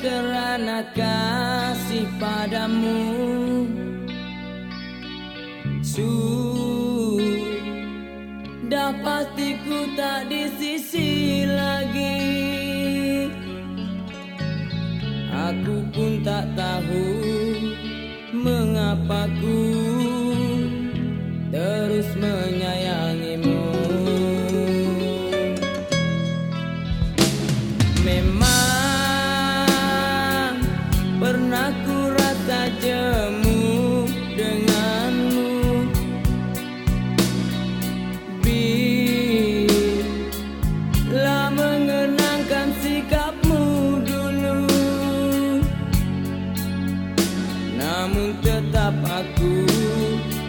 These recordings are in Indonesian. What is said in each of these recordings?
kerana kasih padamu. Sudah pasti ku tak di sisi lagi. Aku pun tak tahu mengapa ku terus menyayangimu. Memang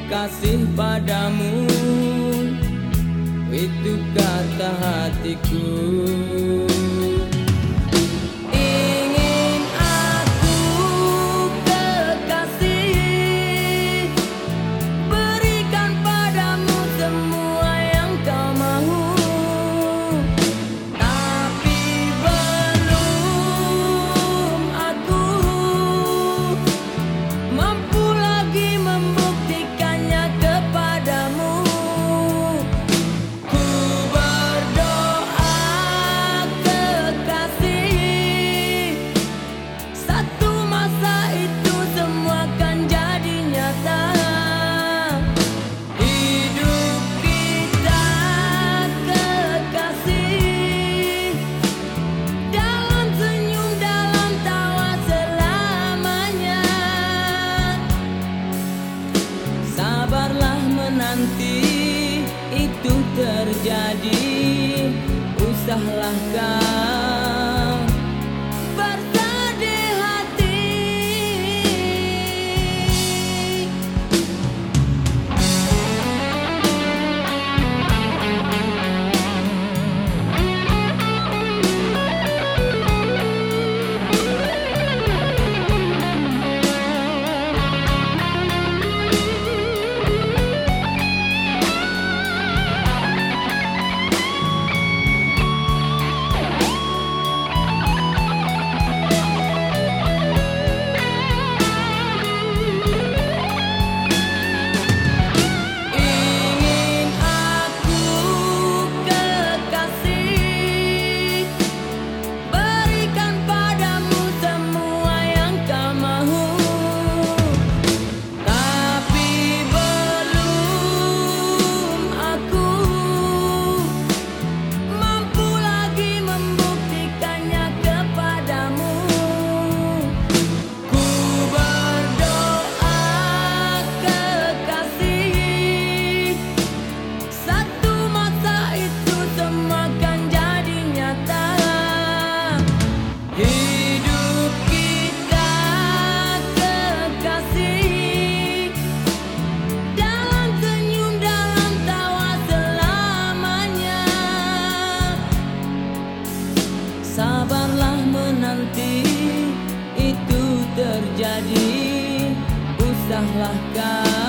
kasih padamu. Itu kata hatiku. nanti itu terjadi usahlah kau